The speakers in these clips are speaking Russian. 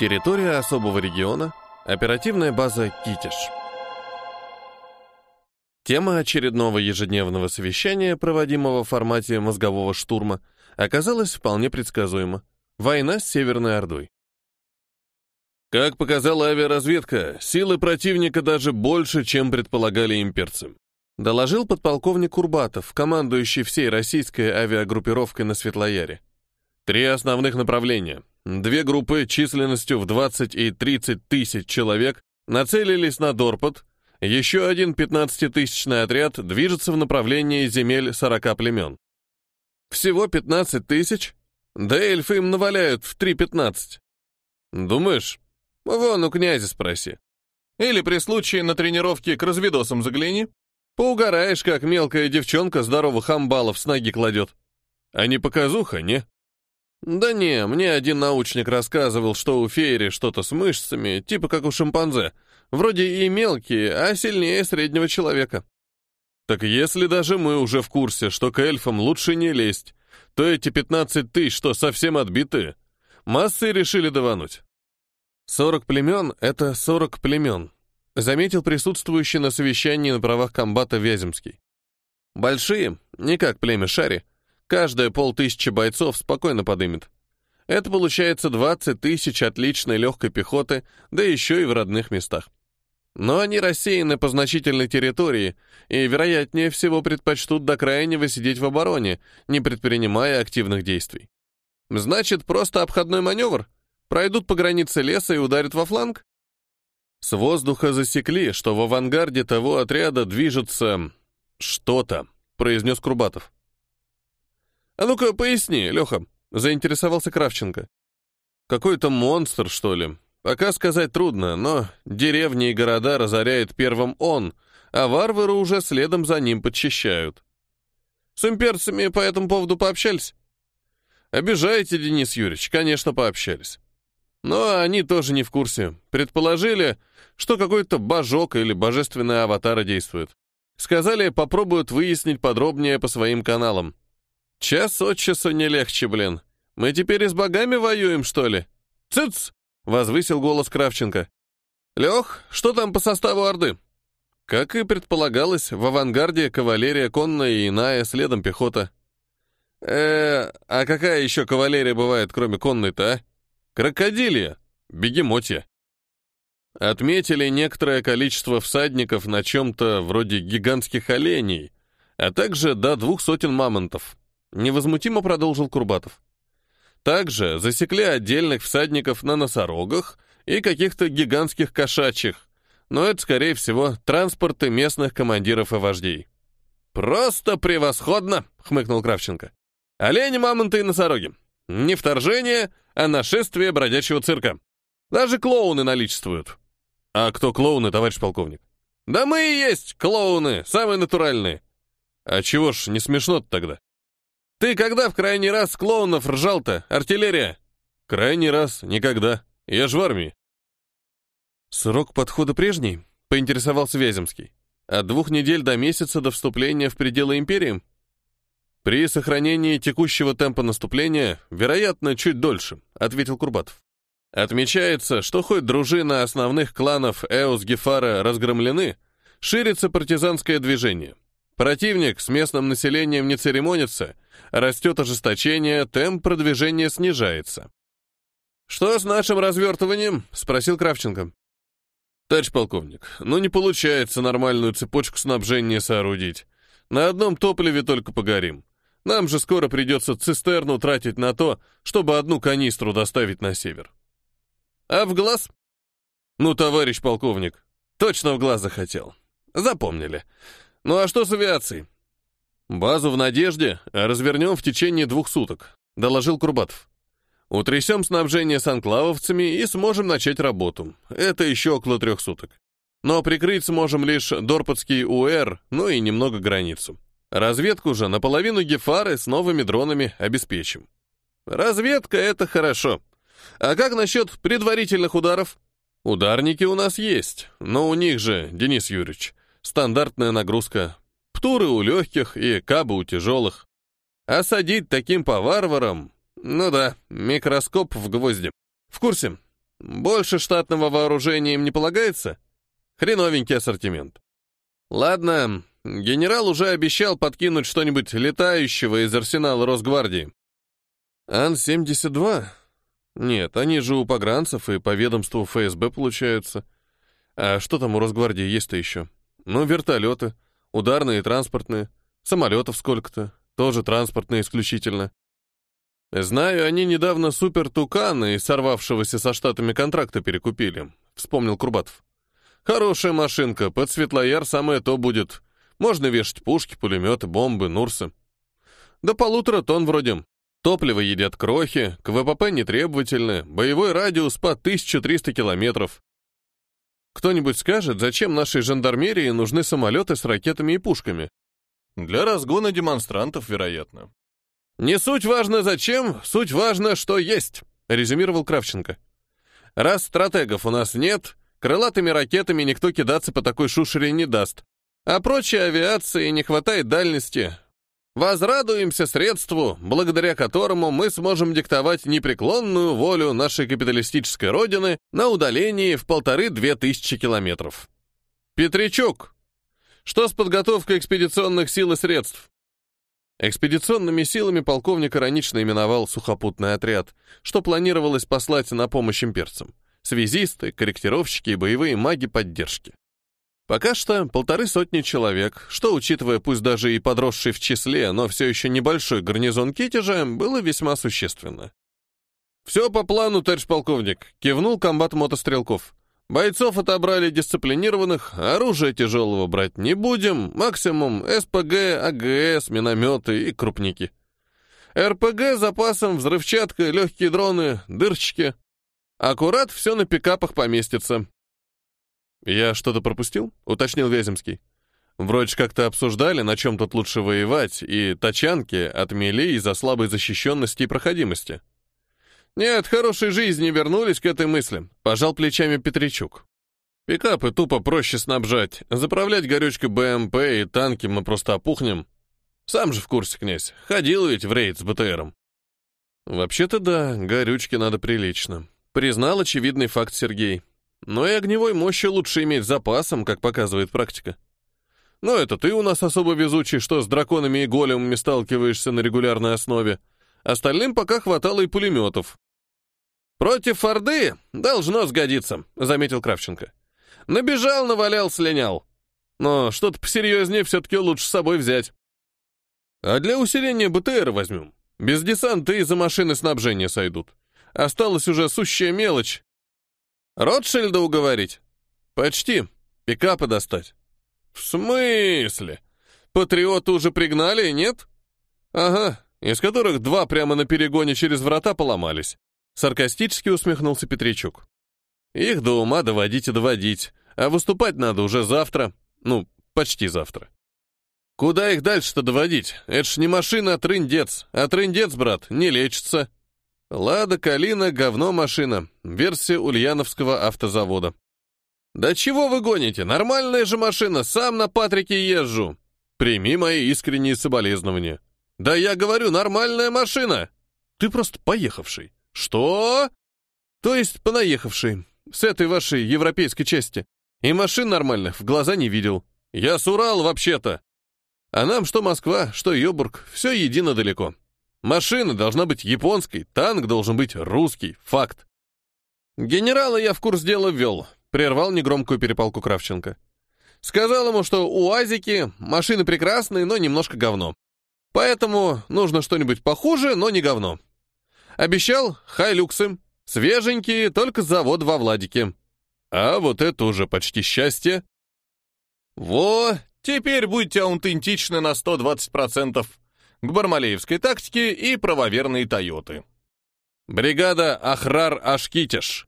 Территория особого региона. Оперативная база «Китиш». Тема очередного ежедневного совещания, проводимого в формате мозгового штурма, оказалась вполне предсказуема. Война с Северной Ордой. Как показала авиаразведка, силы противника даже больше, чем предполагали имперцы. Доложил подполковник Курбатов, командующий всей российской авиагруппировкой на Светлояре. Три основных направления. Две группы численностью в 20 и 30 тысяч человек нацелились на Дорпот, еще один 15-тысячный отряд движется в направлении земель 40 племен. Всего 15 тысяч? Да эльфы им наваляют в 3-15. Думаешь? Вон у князя спроси. Или при случае на тренировке к разведосам загляни. Поугараешь, как мелкая девчонка здоровых амбалов с ноги кладет. А не показуха, не? Да не, мне один научник рассказывал, что у феери что-то с мышцами, типа как у шимпанзе. Вроде и мелкие, а сильнее среднего человека. Так если даже мы уже в курсе, что к эльфам лучше не лезть, то эти 15 тысяч что, совсем отбитые? Массы решили давануть. 40 племен — это 40 племен, заметил присутствующий на совещании на правах комбата Вяземский. Большие, не как племя Шари, Каждая полтысячи бойцов спокойно подымет. Это получается 20 тысяч отличной легкой пехоты, да еще и в родных местах. Но они рассеяны по значительной территории и, вероятнее всего, предпочтут до крайнего сидеть в обороне, не предпринимая активных действий. Значит, просто обходной маневр? Пройдут по границе леса и ударят во фланг? С воздуха засекли, что в авангарде того отряда движется... что-то, произнес Крубатов. «А ну-ка, поясни, Леха», — заинтересовался Кравченко. «Какой-то монстр, что ли? Пока сказать трудно, но деревни и города разоряет первым он, а варвары уже следом за ним подчищают. С имперцами по этому поводу пообщались?» «Обижаете, Денис Юрьевич, конечно, пообщались. Но они тоже не в курсе. Предположили, что какой-то божок или божественный аватар действует. Сказали, попробуют выяснить подробнее по своим каналам. Час от часу не легче, блин. Мы теперь и с богами воюем, что ли? Цыц! Возвысил голос Кравченко. Лех, что там по составу Орды? Как и предполагалось, в авангарде кавалерия конная и иная, следом пехота. э а какая еще кавалерия бывает, кроме конной-то, а? Крокодилия, бегемотья. Отметили некоторое количество всадников на чем-то вроде гигантских оленей, а также до двух сотен мамонтов. Невозмутимо продолжил Курбатов. Также засекли отдельных всадников на носорогах и каких-то гигантских кошачьих, но это, скорее всего, транспорты местных командиров и вождей. «Просто превосходно!» — хмыкнул Кравченко. «Олени, мамонты и носороги. Не вторжение, а нашествие бродячего цирка. Даже клоуны наличествуют». «А кто клоуны, товарищ полковник?» «Да мы и есть клоуны, самые натуральные». «А чего ж не смешно-то тогда?» «Ты когда в крайний раз клоунов ржал-то, артиллерия?» «Крайний раз? Никогда. Я ж в армии». «Срок подхода прежний?» — поинтересовался Вяземский. «От двух недель до месяца до вступления в пределы империи?» «При сохранении текущего темпа наступления, вероятно, чуть дольше», — ответил Курбатов. «Отмечается, что хоть дружина основных кланов Эос Гефара разгромлены, ширится партизанское движение. Противник с местным населением не церемонится, растет ожесточение, темп продвижения снижается. «Что с нашим развертыванием?» — спросил Кравченко. «Товарищ полковник, ну не получается нормальную цепочку снабжения соорудить. На одном топливе только погорим. Нам же скоро придется цистерну тратить на то, чтобы одну канистру доставить на север». «А в глаз?» «Ну, товарищ полковник, точно в глаз захотел. Запомнили. Ну а что с авиацией? Базу в Надежде развернем в течение двух суток, доложил Курбатов. Утрясем снабжение с анклавовцами и сможем начать работу. Это еще около трех суток. Но прикрыть сможем лишь Дорпотский УР, ну и немного границу. Разведку же наполовину Гефары с новыми дронами обеспечим. Разведка — это хорошо. А как насчет предварительных ударов? Ударники у нас есть, но у них же, Денис Юрьевич, стандартная нагрузка. Птуры у легких и кабы у тяжелых. А садить таким по варварам... Ну да, микроскоп в гвозди. В курсе. Больше штатного вооружения им не полагается? Хреновенький ассортимент. Ладно, генерал уже обещал подкинуть что-нибудь летающего из арсенала Росгвардии. Ан-72? Нет, они же у погранцев и по ведомству ФСБ получаются. А что там у Росгвардии есть-то еще? Ну, вертолеты, ударные и транспортные, самолетов сколько-то, тоже транспортные исключительно. Знаю, они недавно супер Туканы, сорвавшегося со штатами контракта, перекупили, вспомнил Курбатов. Хорошая машинка, под Светлояр самое то будет. Можно вешать пушки, пулеметы, бомбы, нурсы. До полутора тонн вроде. Топливо едят крохи, КВПП нетребовательны, боевой радиус по 1300 километров. Кто-нибудь скажет, зачем нашей жандармерии нужны самолеты с ракетами и пушками? Для разгона демонстрантов, вероятно. Не суть важно зачем, суть важно, что есть, резюмировал Кравченко. Раз стратегов у нас нет, крылатыми ракетами никто кидаться по такой шушере не даст. А прочей авиации не хватает дальности, Возрадуемся средству, благодаря которому мы сможем диктовать непреклонную волю нашей капиталистической родины на удалении в полторы-две тысячи километров. Петричук, что с подготовкой экспедиционных сил и средств? Экспедиционными силами полковник иронично именовал сухопутный отряд, что планировалось послать на помощь имперцам. Связисты, корректировщики и боевые маги поддержки. Пока что полторы сотни человек, что, учитывая пусть даже и подросший в числе, но все еще небольшой гарнизон Китежа, было весьма существенно. «Все по плану, товарищ полковник», — кивнул комбат мотострелков. «Бойцов отобрали дисциплинированных, оружия тяжелого брать не будем, максимум СПГ, АГС, минометы и крупники. РПГ запасом, взрывчатка, легкие дроны, дырчики. Аккурат все на пикапах поместится. «Я что-то пропустил?» — уточнил Вяземский. «Вроде как-то обсуждали, на чем тут лучше воевать, и тачанки отмели из-за слабой защищенности и проходимости». «Нет, хорошей жизни вернулись к этой мысли», — пожал плечами Петричук. «Пикапы тупо проще снабжать, заправлять горючкой БМП и танки мы просто опухнем. Сам же в курсе, князь, ходил ведь в рейд с БТРом». «Вообще-то да, горючки надо прилично», — признал очевидный факт Сергей. Но и огневой мощи лучше иметь запасом, как показывает практика. Но это ты у нас особо везучий, что с драконами и големами сталкиваешься на регулярной основе. Остальным пока хватало и пулеметов. «Против Орды должно сгодиться», — заметил Кравченко. «Набежал, навалял, слинял. Но что-то посерьезнее все-таки лучше с собой взять. А для усиления БТР возьмем. Без десанта и за машины снабжения сойдут. Осталась уже сущая мелочь, Ротшильда уговорить? Почти. Пикапы достать. В смысле? Патриоты уже пригнали, нет? Ага, из которых два прямо на перегоне через врата поломались. Саркастически усмехнулся Петричук. Их до ума доводить и доводить, а выступать надо уже завтра. Ну, почти завтра. Куда их дальше-то доводить? Это ж не машина, а трындец. А трындец, брат, не лечится. «Лада Калина — говно машина. Версия Ульяновского автозавода». «Да чего вы гоните? Нормальная же машина, сам на Патрике езжу. Прими мои искренние соболезнования». «Да я говорю, нормальная машина!» «Ты просто поехавший». «Что?» «То есть понаехавший. С этой вашей европейской части. И машин нормальных в глаза не видел. Я с Урал вообще-то. А нам что Москва, что Йобург, все едино далеко». Машина должна быть японской, танк должен быть русский. Факт. Генерала я в курс дела ввел, прервал негромкую перепалку Кравченко. Сказал ему, что УАЗики — машины прекрасные, но немножко говно. Поэтому нужно что-нибудь похуже, но не говно. Обещал хайлюксы, свеженькие, только завод во Владике. А вот это уже почти счастье. Во, теперь будьте аутентичны на 120% к бармалеевской тактике и правоверные Тойоты. Бригада Ахрар Ашкитиш,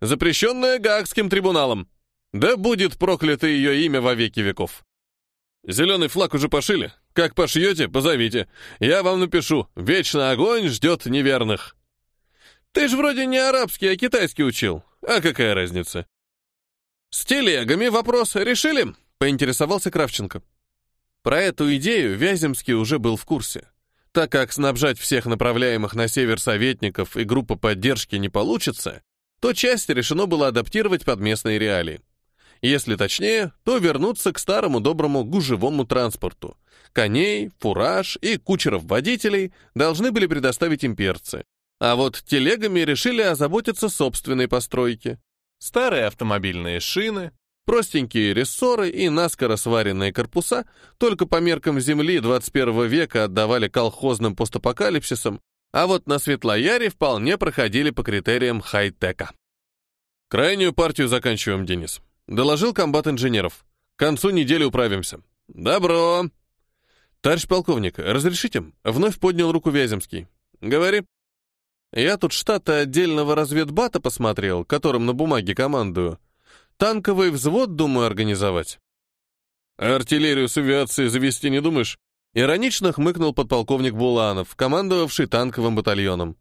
запрещенная Гаагским трибуналом. Да будет проклято ее имя во веки веков. Зеленый флаг уже пошили. Как пошьете, позовите. Я вам напишу. Вечный огонь ждет неверных. Ты ж вроде не арабский, а китайский учил. А какая разница? С телегами вопрос решили? Поинтересовался Кравченко. Про эту идею Вяземский уже был в курсе. Так как снабжать всех направляемых на север советников и группа поддержки не получится, то часть решено было адаптировать под местные реалии. Если точнее, то вернуться к старому доброму гужевому транспорту. Коней, фураж и кучеров-водителей должны были предоставить имперцы. А вот телегами решили озаботиться собственной постройки. Старые автомобильные шины, простенькие рессоры и наскоро сваренные корпуса только по меркам Земли 21 века отдавали колхозным постапокалипсисам, а вот на Светлояре вполне проходили по критериям хай-тека. «Крайнюю партию заканчиваем, Денис», — доложил комбат инженеров. «К концу недели управимся». «Добро!» «Товарищ полковник, разрешите?» — вновь поднял руку Вяземский. «Говори». «Я тут штаты отдельного разведбата посмотрел, которым на бумаге командую. Танковый взвод думаю организовать». «Артиллерию с авиацией завести не думаешь?» Иронично хмыкнул подполковник Буланов, командовавший танковым батальоном.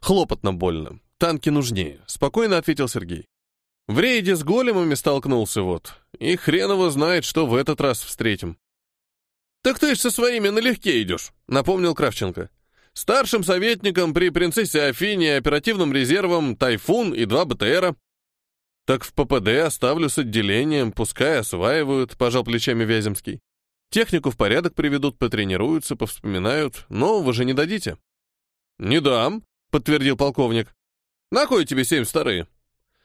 «Хлопотно больно. Танки нужнее», — спокойно ответил Сергей. «В рейде с големами столкнулся вот, и хрен его знает, что в этот раз встретим». «Так ты ж со своими налегке идешь», — напомнил Кравченко. «Старшим советником при принцессе Афине оперативным резервом «Тайфун» и два БТРа». «Так в ППД оставлю с отделением, пускай осваивают», — пожал плечами Вяземский. Технику в порядок приведут, потренируются, повспоминают. Нового же не дадите. Не дам, подтвердил полковник. На кой тебе семь старые?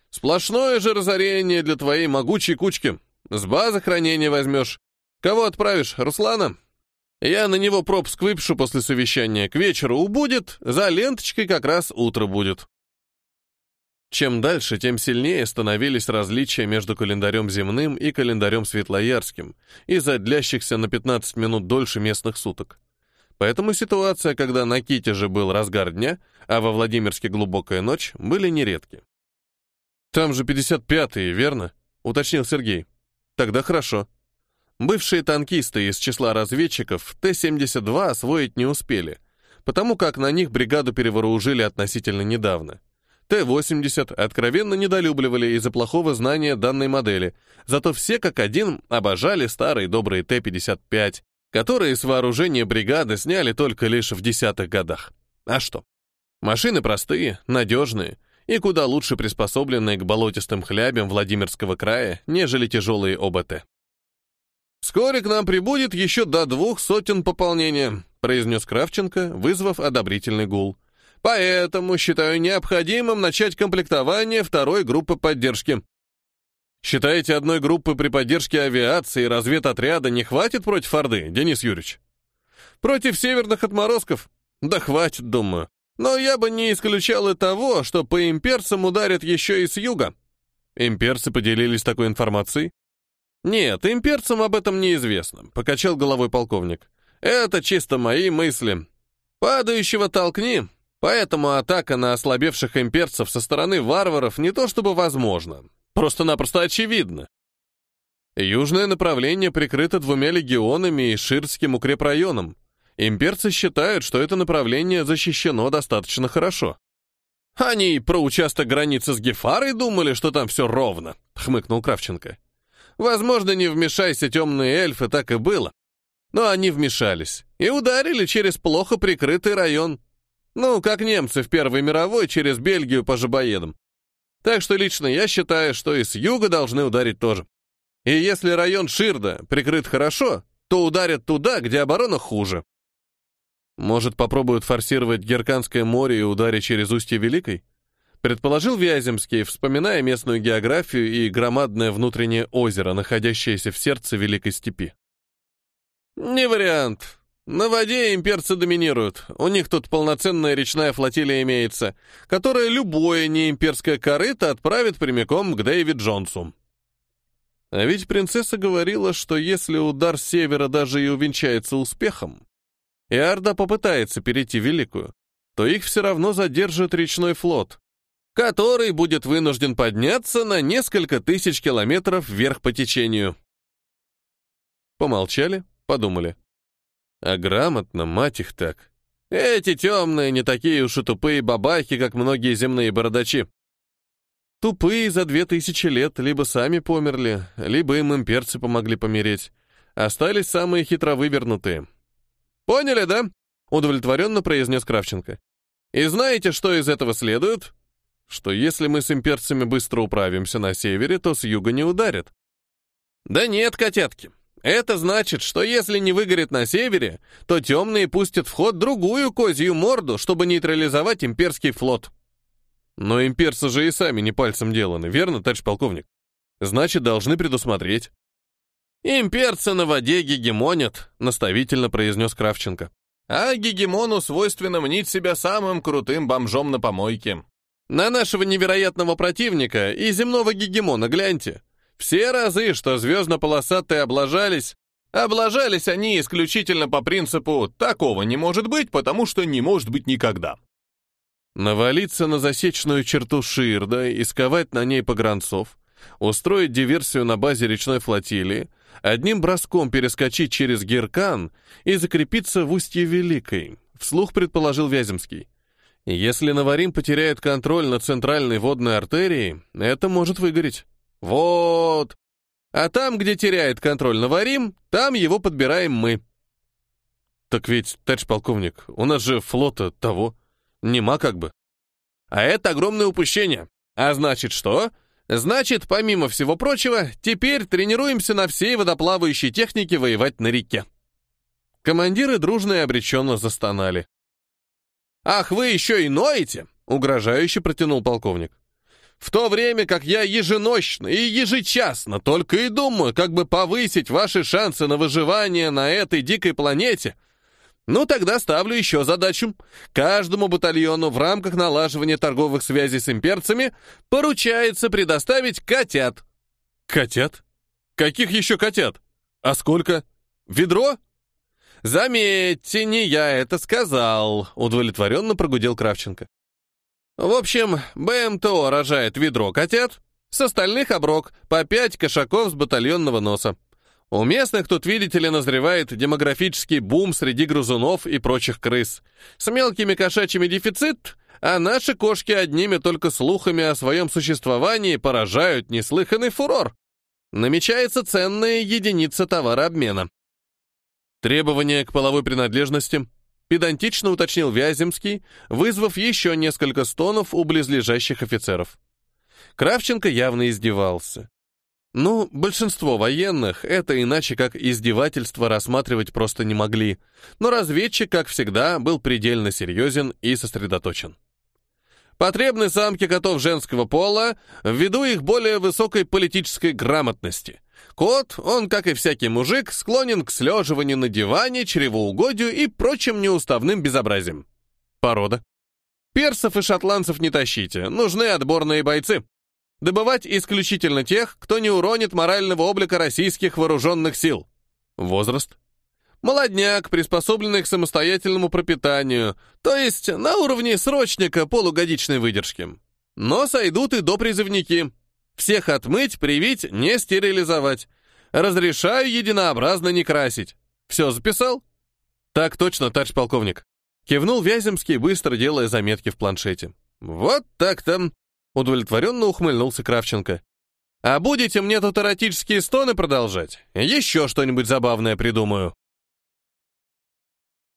Сплошное же разорение для твоей могучей кучки. С базы хранения возьмешь. Кого отправишь, Руслана? Я на него пропуск выпишу после совещания. К вечеру убудет, за ленточкой как раз утро будет. Чем дальше, тем сильнее становились различия между календарем земным и календарем светлоярским из-за длящихся на 15 минут дольше местных суток. Поэтому ситуация, когда на Китеже был разгар дня, а во Владимирске глубокая ночь, были нередки. «Там же 55-е, верно?» — уточнил Сергей. «Тогда хорошо». Бывшие танкисты из числа разведчиков Т-72 освоить не успели, потому как на них бригаду перевооружили относительно недавно. Т-80 откровенно недолюбливали из-за плохого знания данной модели, зато все как один обожали старые добрые Т-55, которые с вооружения бригады сняли только лишь в десятых годах. А что? Машины простые, надежные и куда лучше приспособленные к болотистым хлябям Владимирского края, нежели тяжелые ОБТ. «Вскоре к нам прибудет еще до двух сотен пополнения», произнес Кравченко, вызвав одобрительный гул. Поэтому считаю необходимым начать комплектование второй группы поддержки. Считаете, одной группы при поддержке авиации и разведотряда не хватит против Орды, Денис Юрьевич? Против северных отморозков? Да хватит, думаю. Но я бы не исключал и того, что по имперцам ударят еще и с юга. Имперцы поделились такой информацией? Нет, имперцам об этом неизвестно, покачал головой полковник. Это чисто мои мысли. Падающего толкни, Поэтому атака на ослабевших имперцев со стороны варваров не то чтобы возможна, просто-напросто очевидно. Южное направление прикрыто двумя легионами и Ширским укрепрайоном. Имперцы считают, что это направление защищено достаточно хорошо. «Они про участок границы с Гефарой думали, что там все ровно», — хмыкнул Кравченко. «Возможно, не вмешайся темные эльфы, так и было. Но они вмешались и ударили через плохо прикрытый район. Ну, как немцы в Первой мировой через Бельгию по жабоедам. Так что лично я считаю, что и с юга должны ударить тоже. И если район Ширда прикрыт хорошо, то ударят туда, где оборона хуже. Может, попробуют форсировать Герканское море и ударить через устье Великой? Предположил Вяземский, вспоминая местную географию и громадное внутреннее озеро, находящееся в сердце Великой Степи. «Не вариант. На воде имперцы доминируют. У них тут полноценная речная флотилия имеется, которая любое неимперское корыто отправит прямиком к Дэвид Джонсу. А ведь принцесса говорила, что если удар с севера даже и увенчается успехом, и Орда попытается перейти Великую, то их все равно задержит речной флот, который будет вынужден подняться на несколько тысяч километров вверх по течению. Помолчали, подумали. А грамотно, мать их так. Эти темные не такие уж и тупые бабахи, как многие земные бородачи. Тупые за две тысячи лет либо сами померли, либо им имперцы помогли помереть. Остались самые хитровывернутые. «Поняли, да?» — удовлетворенно произнес Кравченко. «И знаете, что из этого следует?» что если мы с имперцами быстро управимся на севере, то с юга не ударят. Да нет, котятки. Это значит, что если не выгорит на севере, то темные пустят в ход другую козью морду, чтобы нейтрализовать имперский флот. Но имперцы же и сами не пальцем деланы, верно, товарищ полковник? Значит, должны предусмотреть. «Имперцы на воде гегемонят», — наставительно произнес Кравченко. «А гегемону свойственно мнить себя самым крутым бомжом на помойке. На нашего невероятного противника и земного гегемона гляньте. Все разы, что звездно-полосатые облажались, облажались они исключительно по принципу «такого не может быть, потому что не может быть никогда». Навалиться на засечную черту Ширда и сковать на ней погранцов, устроить диверсию на базе речной флотилии, одним броском перескочить через Геркан и закрепиться в устье Великой, вслух предположил Вяземский. Если Наварим потеряет контроль над центральной водной артерией, это может выгореть. Вот. А там, где теряет контроль Наварим, там его подбираем мы. Так ведь, товарищ полковник, у нас же флота того. Нема как бы. А это огромное упущение. А значит что? Значит, помимо всего прочего, теперь тренируемся на всей водоплавающей технике воевать на реке. Командиры дружно и обреченно застонали. «Ах, вы еще и ноете?» — угрожающе протянул полковник. «В то время как я еженощно и ежечасно только и думаю, как бы повысить ваши шансы на выживание на этой дикой планете, ну, тогда ставлю еще задачу. Каждому батальону в рамках налаживания торговых связей с имперцами поручается предоставить котят. Котят? Каких еще котят? А сколько? Ведро? Заметьте, не я это сказал, удовлетворенно прогудел Кравченко. В общем, БМТО рожает ведро котят, с остальных оброк по пять кошаков с батальонного носа. У местных тут, видите ли, назревает демографический бум среди грызунов и прочих крыс. С мелкими кошачьими дефицит, а наши кошки одними только слухами о своем существовании поражают неслыханный фурор. Намечается ценная единица товарообмена. Требования к половой принадлежности педантично уточнил Вяземский, вызвав еще несколько стонов у близлежащих офицеров. Кравченко явно издевался. Ну, большинство военных это иначе как издевательство рассматривать просто не могли, но разведчик, как всегда, был предельно серьезен и сосредоточен. Потребны самки котов женского пола ввиду их более высокой политической грамотности. Кот, он, как и всякий мужик, склонен к слеживанию на диване, чревоугодию и прочим неуставным безобразием. Порода. Персов и шотландцев не тащите, нужны отборные бойцы добывать исключительно тех, кто не уронит морального облика российских вооруженных сил. Возраст. Молодняк, приспособленный к самостоятельному пропитанию, то есть на уровне срочника полугодичной выдержки. Но сойдут и допризывники. Всех отмыть, привить, не стерилизовать. Разрешаю единообразно не красить. Все записал? Так точно, товарищ полковник. Кивнул Вяземский, быстро делая заметки в планшете. Вот так-то. Удовлетворенно ухмыльнулся Кравченко. «А будете мне тут эротические стоны продолжать? Еще что-нибудь забавное придумаю».